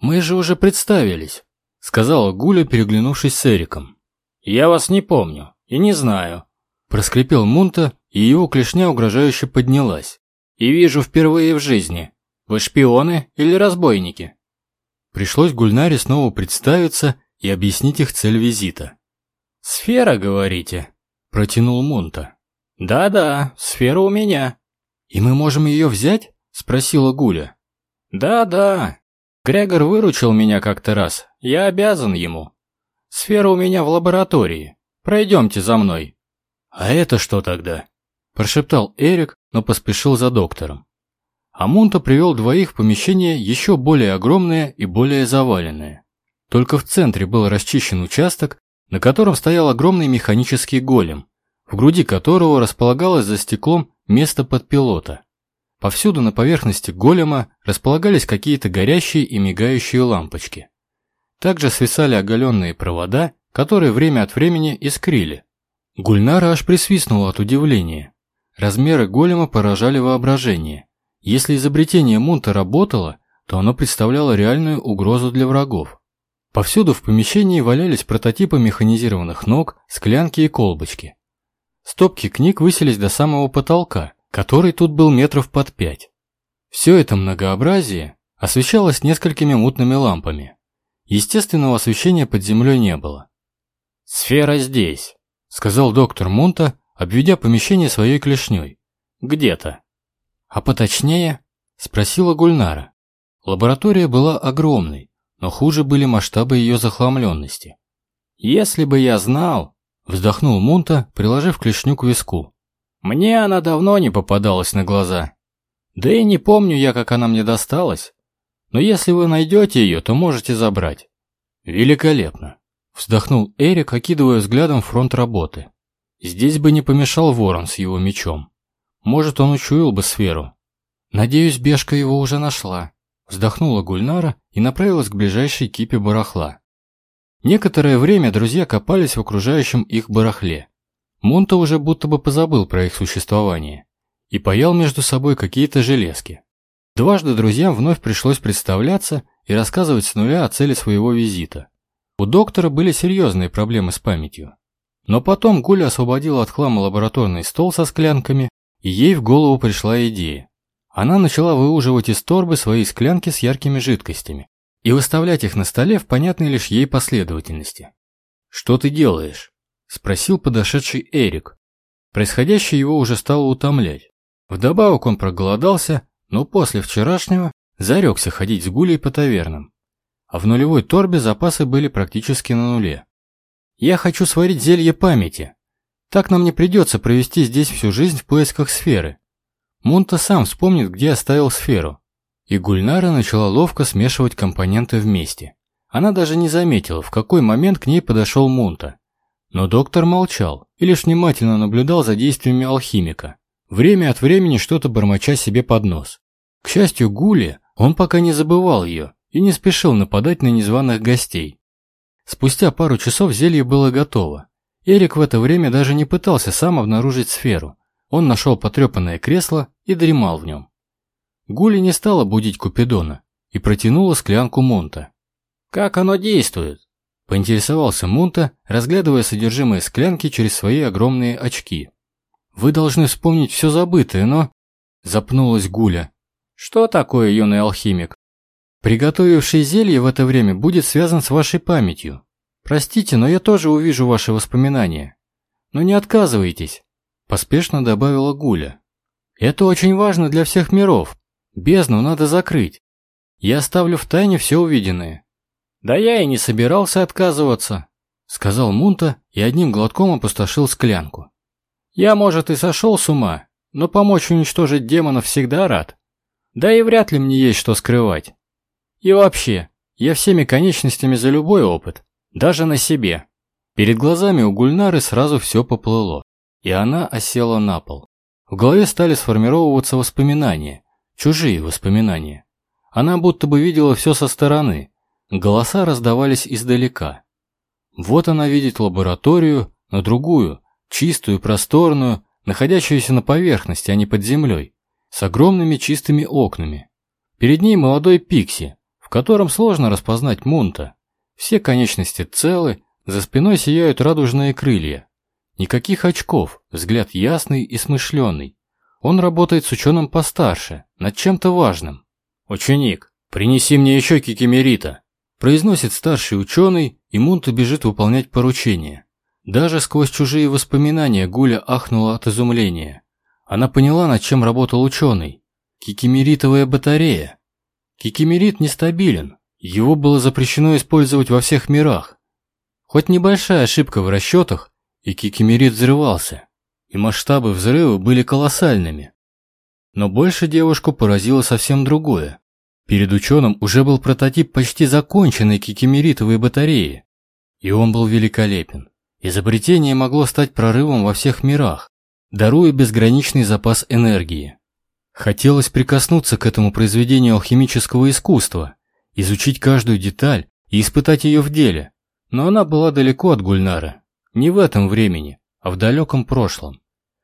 Мы же уже представились», — сказала Гуля, переглянувшись с Эриком. «Я вас не помню и не знаю», — проскрипел Мунта, и его клешня угрожающе поднялась. «И вижу впервые в жизни. Вы шпионы или разбойники?» Пришлось Гульнаре снова представиться и объяснить их цель визита. «Сфера, говорите?» – протянул Мунта. «Да-да, сфера у меня». «И мы можем ее взять?» – спросила Гуля. «Да-да. Грегор выручил меня как-то раз. Я обязан ему. Сфера у меня в лаборатории. Пройдемте за мной». «А это что тогда?» – прошептал Эрик, но поспешил за доктором. Амунта привел двоих в помещение еще более огромное и более заваленное. Только в центре был расчищен участок, на котором стоял огромный механический голем, в груди которого располагалось за стеклом место под пилота. Повсюду на поверхности голема располагались какие-то горящие и мигающие лампочки. Также свисали оголенные провода, которые время от времени искрили. Гульнара аж присвистнула от удивления. Размеры голема поражали воображение. Если изобретение Мунта работало, то оно представляло реальную угрозу для врагов. Повсюду в помещении валялись прототипы механизированных ног, склянки и колбочки. Стопки книг высились до самого потолка, который тут был метров под пять. Все это многообразие освещалось несколькими мутными лампами. Естественного освещения под землей не было. «Сфера здесь», — сказал доктор Мунта, обведя помещение своей клешней. «Где-то». «А поточнее?» — спросила Гульнара. Лаборатория была огромной, но хуже были масштабы ее захламленности. «Если бы я знал», — вздохнул Мунта, приложив клешню к виску. «Мне она давно не попадалась на глаза. Да и не помню я, как она мне досталась. Но если вы найдете ее, то можете забрать». «Великолепно», — вздохнул Эрик, окидывая взглядом фронт работы. «Здесь бы не помешал ворон с его мечом. Может, он учуял бы сферу». «Надеюсь, Бешка его уже нашла», Вздохнула Гульнара и направилась к ближайшей кипе барахла. Некоторое время друзья копались в окружающем их барахле. Монта уже будто бы позабыл про их существование и паял между собой какие-то железки. Дважды друзьям вновь пришлось представляться и рассказывать с нуля о цели своего визита. У доктора были серьезные проблемы с памятью. Но потом Гуля освободила от хлама лабораторный стол со склянками, и ей в голову пришла идея. Она начала выуживать из торбы свои склянки с яркими жидкостями и выставлять их на столе в понятной лишь ей последовательности. «Что ты делаешь?» – спросил подошедший Эрик. Происходящее его уже стало утомлять. Вдобавок он проголодался, но после вчерашнего зарекся ходить с гулей по тавернам. А в нулевой торбе запасы были практически на нуле. «Я хочу сварить зелье памяти. Так нам не придется провести здесь всю жизнь в поисках сферы», Мунта сам вспомнит, где оставил сферу. И Гульнара начала ловко смешивать компоненты вместе. Она даже не заметила, в какой момент к ней подошел Мунта. Но доктор молчал и лишь внимательно наблюдал за действиями алхимика, время от времени что-то бормоча себе под нос. К счастью Гули, он пока не забывал ее и не спешил нападать на незваных гостей. Спустя пару часов зелье было готово. Эрик в это время даже не пытался сам обнаружить сферу, он нашел потрепанное кресло и дремал в нем. Гули не стала будить Купидона и протянула склянку Монта. «Как оно действует?» – поинтересовался Монта, разглядывая содержимое склянки через свои огромные очки. «Вы должны вспомнить все забытое, но...» – запнулась Гуля. «Что такое, юный алхимик?» «Приготовивший зелье в это время будет связан с вашей памятью. Простите, но я тоже увижу ваши воспоминания. Но не отказывайтесь, Поспешно добавила Гуля. Это очень важно для всех миров. Бездну надо закрыть. Я оставлю в тайне все увиденное. Да я и не собирался отказываться, сказал Мунта и одним глотком опустошил склянку. Я, может, и сошел с ума, но помочь уничтожить демонов всегда рад. Да и вряд ли мне есть что скрывать. И вообще, я всеми конечностями за любой опыт, даже на себе. Перед глазами у Гульнары сразу все поплыло и она осела на пол. В голове стали сформировываться воспоминания, чужие воспоминания. Она будто бы видела все со стороны, голоса раздавались издалека. Вот она видит лабораторию, на другую, чистую, просторную, находящуюся на поверхности, а не под землей, с огромными чистыми окнами. Перед ней молодой Пикси, в котором сложно распознать Мунта. Все конечности целы, за спиной сияют радужные крылья. Никаких очков, взгляд ясный и смышленый. Он работает с ученым постарше, над чем-то важным. «Ученик, принеси мне еще кикимерита», произносит старший ученый, и Мунта бежит выполнять поручение. Даже сквозь чужие воспоминания Гуля ахнула от изумления. Она поняла, над чем работал ученый. Кикимеритовая батарея. Кикимерит нестабилен. Его было запрещено использовать во всех мирах. Хоть небольшая ошибка в расчетах, и кикимерит взрывался. И масштабы взрыва были колоссальными. Но больше девушку поразило совсем другое. Перед ученым уже был прототип почти законченной кикимеритовой батареи. И он был великолепен. Изобретение могло стать прорывом во всех мирах, даруя безграничный запас энергии. Хотелось прикоснуться к этому произведению алхимического искусства, изучить каждую деталь и испытать ее в деле. Но она была далеко от Гульнара. Не в этом времени, а в далеком прошлом.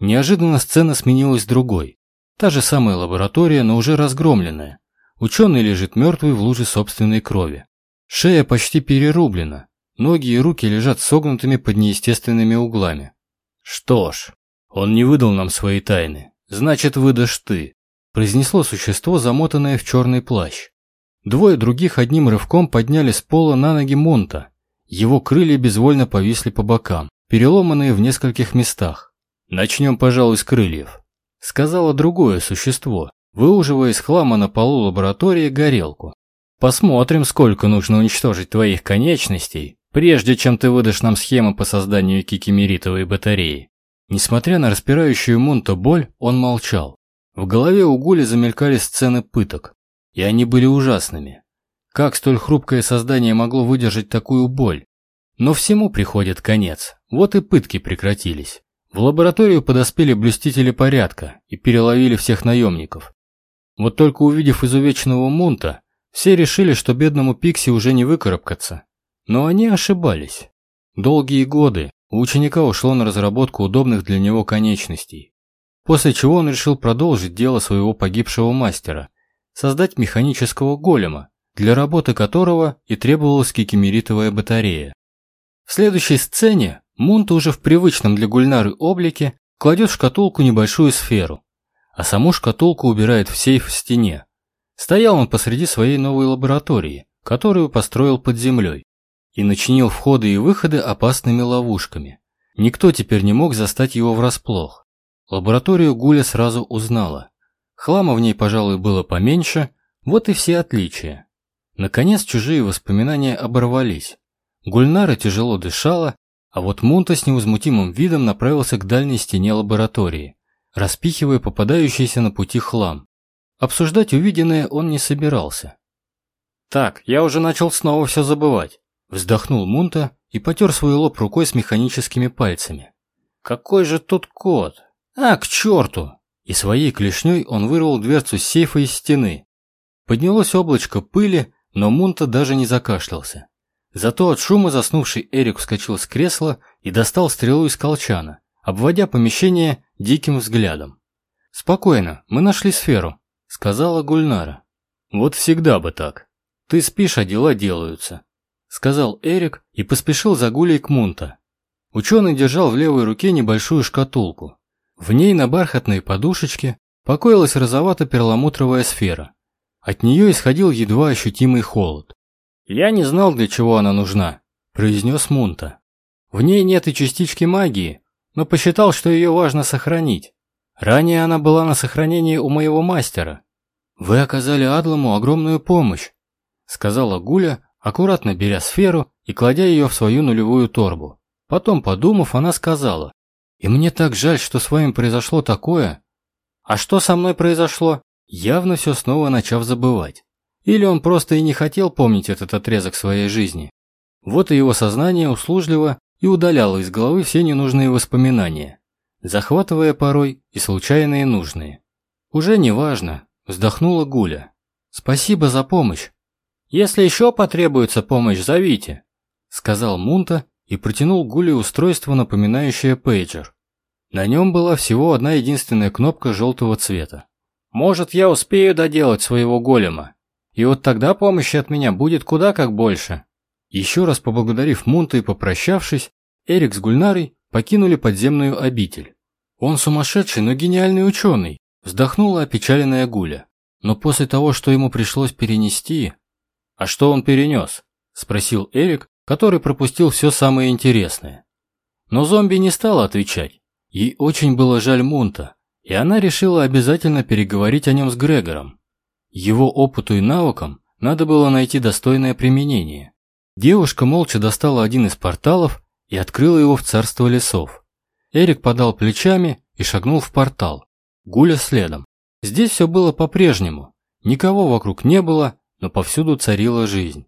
Неожиданно сцена сменилась другой. Та же самая лаборатория, но уже разгромленная. Ученый лежит мертвый в луже собственной крови. Шея почти перерублена, Ноги и руки лежат согнутыми под неестественными углами. «Что ж, он не выдал нам свои тайны. Значит, выдашь ты», – произнесло существо, замотанное в черный плащ. Двое других одним рывком подняли с пола на ноги Монта. Его крылья безвольно повисли по бокам, переломанные в нескольких местах. «Начнем, пожалуй, с крыльев», – сказала другое существо, выуживая из хлама на полу лаборатории горелку. «Посмотрим, сколько нужно уничтожить твоих конечностей, прежде чем ты выдашь нам схему по созданию кикимеритовой батареи. Несмотря на распирающую Мунта боль, он молчал. В голове у Гули замелькали сцены пыток, и они были ужасными. Как столь хрупкое создание могло выдержать такую боль? Но всему приходит конец, вот и пытки прекратились. В лабораторию подоспели блюстители порядка и переловили всех наемников. Вот только увидев изувеченного Мунта, все решили, что бедному Пикси уже не выкарабкаться, но они ошибались. Долгие годы у ученика ушло на разработку удобных для него конечностей, после чего он решил продолжить дело своего погибшего мастера, создать механического голема, для работы которого и требовалась кикимеритовая батарея. В следующей сцене Мунт уже в привычном для Гульнары облике кладет в шкатулку небольшую сферу, а саму шкатулку убирает в сейф в стене. Стоял он посреди своей новой лаборатории, которую построил под землей и начинил входы и выходы опасными ловушками. Никто теперь не мог застать его врасплох. Лабораторию Гуля сразу узнала. Хлама в ней, пожалуй, было поменьше, вот и все отличия. Наконец чужие воспоминания оборвались. Гульнара тяжело дышала, а вот Мунта с невозмутимым видом направился к дальней стене лаборатории, распихивая попадающийся на пути хлам. Обсуждать увиденное он не собирался. «Так, я уже начал снова все забывать. Вздохнул Мунта и потер свой лоб рукой с механическими пальцами. «Какой же тут код? А, к черту!» И своей клешней он вырвал дверцу сейфа из стены. Поднялось облачко пыли, но Мунта даже не закашлялся. Зато от шума заснувший Эрик вскочил с кресла и достал стрелу из колчана, обводя помещение диким взглядом. «Спокойно, мы нашли сферу», — сказала Гульнара. «Вот всегда бы так. Ты спишь, а дела делаются сказал Эрик и поспешил за Гулей к Мунта. Ученый держал в левой руке небольшую шкатулку. В ней на бархатной подушечке покоилась розовато-перламутровая сфера. От нее исходил едва ощутимый холод. «Я не знал, для чего она нужна», – произнес Мунта. «В ней нет и частички магии, но посчитал, что ее важно сохранить. Ранее она была на сохранении у моего мастера. Вы оказали Адлому огромную помощь», – сказала Гуля, аккуратно беря сферу и кладя ее в свою нулевую торбу. Потом, подумав, она сказала, «И мне так жаль, что с вами произошло такое». «А что со мной произошло?» Явно все снова начав забывать. Или он просто и не хотел помнить этот отрезок своей жизни. Вот и его сознание услужливо и удаляло из головы все ненужные воспоминания, захватывая порой и случайные нужные. «Уже не важно», – вздохнула Гуля. «Спасибо за помощь. «Если еще потребуется помощь, зовите», — сказал Мунта и протянул Гуле устройство, напоминающее пейджер. На нем была всего одна единственная кнопка желтого цвета. «Может, я успею доделать своего голема? И вот тогда помощи от меня будет куда как больше. Еще раз поблагодарив Мунта и попрощавшись, Эрик с Гульнарой покинули подземную обитель. Он сумасшедший, но гениальный ученый, вздохнула опечаленная Гуля. Но после того, что ему пришлось перенести... А что он перенес? Спросил Эрик, который пропустил все самое интересное. Но зомби не стала отвечать. Ей очень было жаль Мунта, и она решила обязательно переговорить о нем с Грегором. Его опыту и навыкам надо было найти достойное применение. Девушка молча достала один из порталов и открыла его в царство лесов. Эрик подал плечами и шагнул в портал. Гуля следом. Здесь все было по-прежнему. Никого вокруг не было, но повсюду царила жизнь.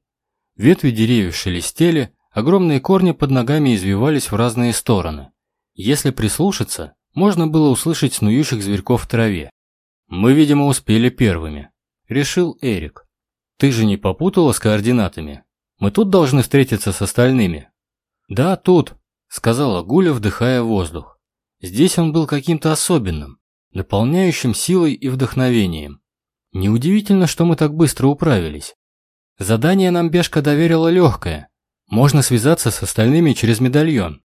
Ветви деревьев шелестели, огромные корни под ногами извивались в разные стороны. Если прислушаться, можно было услышать снующих зверьков в траве. «Мы, видимо, успели первыми», — решил Эрик. «Ты же не попутала с координатами? Мы тут должны встретиться с остальными». «Да, тут», — сказала Гуля, вдыхая воздух. Здесь он был каким-то особенным, наполняющим силой и вдохновением. Неудивительно, что мы так быстро управились. Задание нам Бешка доверила легкое. Можно связаться с остальными через медальон.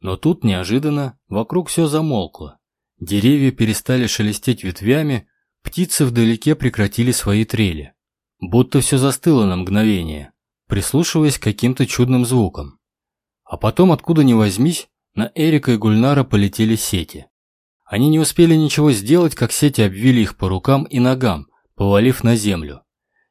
Но тут неожиданно вокруг все замолкло. Деревья перестали шелестеть ветвями, птицы вдалеке прекратили свои трели. Будто все застыло на мгновение, прислушиваясь к каким-то чудным звукам. А потом, откуда ни возьмись, на Эрика и Гульнара полетели сети. Они не успели ничего сделать, как сети обвили их по рукам и ногам, повалив на землю.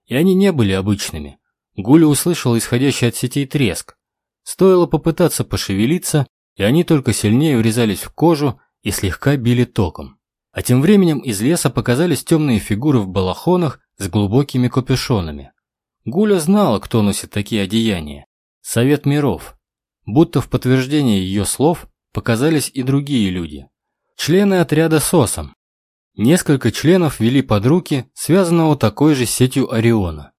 И они не были обычными. Гуля услышала исходящий от сетей треск. Стоило попытаться пошевелиться, и они только сильнее врезались в кожу и слегка били током. А тем временем из леса показались темные фигуры в балахонах с глубокими капюшонами. Гуля знала, кто носит такие одеяния. Совет миров. Будто в подтверждение ее слов показались и другие люди. Члены отряда СОСом. Несколько членов вели под руки связанного такой же сетью Ориона.